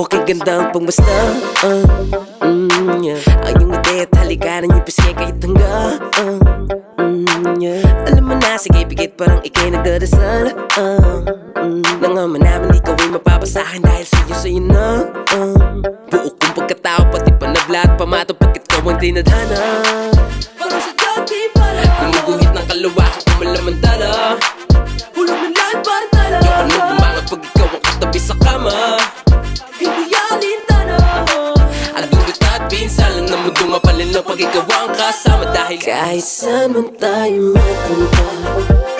Okay, ganda ang pagmasta uh, mm, yeah. Ang iyong ideya at halikaran niyo pisngi kahit hangga uh, mm, yeah. Alam mo na, sige, bigit parang ikay nagdadasal. Uh, mm, Nangaman namin ikaw ay mapapasahan dahil sa'yo sa'yo na. Uh, Buo kong pagkatao, pati panabla at pamato Pagkat ikaw ang dinadhana Kalawakan kung malamandala Hulog ng lahat para tala. Yung ano bumangat pag ikaw ang katabi sa kama. Hindi alintana Ang dulot at pinsalan ng mundo mapalin na pag ikaw ang kasama Dahil kahit saan man tayo mapunta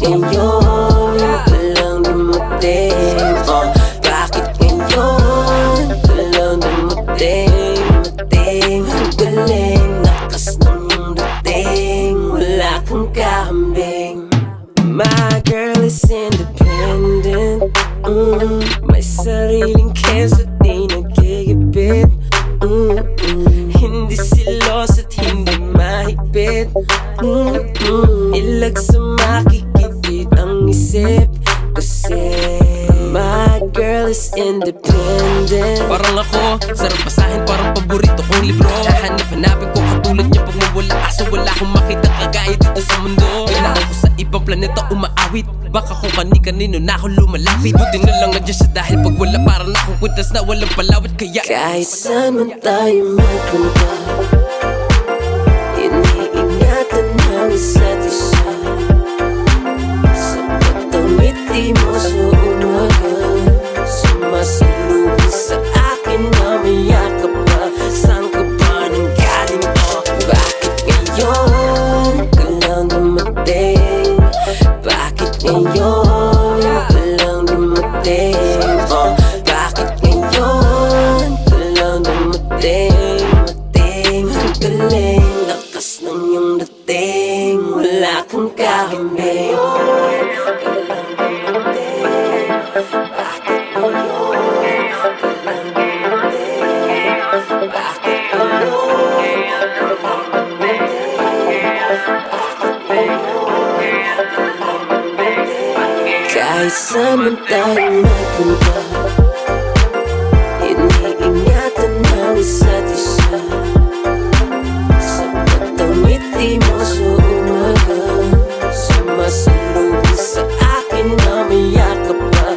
ngayon ka lang dumating? Oh, bakit ngayon ka lang dumating? Dumating, ang galing Lakas ng dating. Wala kang kahambing My girl is independent. Mm, May sariling keso di nagkigipit mm, mm, Hindi silos at hindi mahigpit. Mm, mm, Ilag ang isip Kasi My girl is independent. Parang ako, sarap basahin parang paborito kong libro. Hahanap-hanapin ko katulad niya pag mawala Kaso wala akong makita kagaya dito sa mundo. Kailangan ko sa ibang planeta umaawit. Baka kung kani-kanino na ako lumalapit. Buti na lang nandiyan siya dahil pag wala parang akong kwintas na walang palawat Kaya Kahit saan man tayo magpunta ngiti mo sa umaga Sumasalubong sa akin na may yakap pa Saan ka ba nang galing oh? Bakit ngayon ka lang dumating? Bakit ngayon ka lang dumating? Oh, bakit ngayon ka lang dumating? Dumating, ang galing Lakas ng iyong dating Wala kang kahambing dumating? Kahit saan man tayo magpunta Iniingatan ng isa't isa. Sapat ang ngiti mo sa umaga. Sumasalubong sa akin na may yakap pa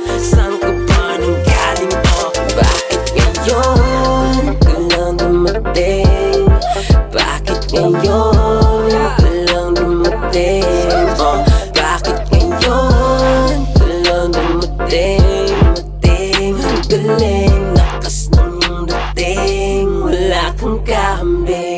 Dumating,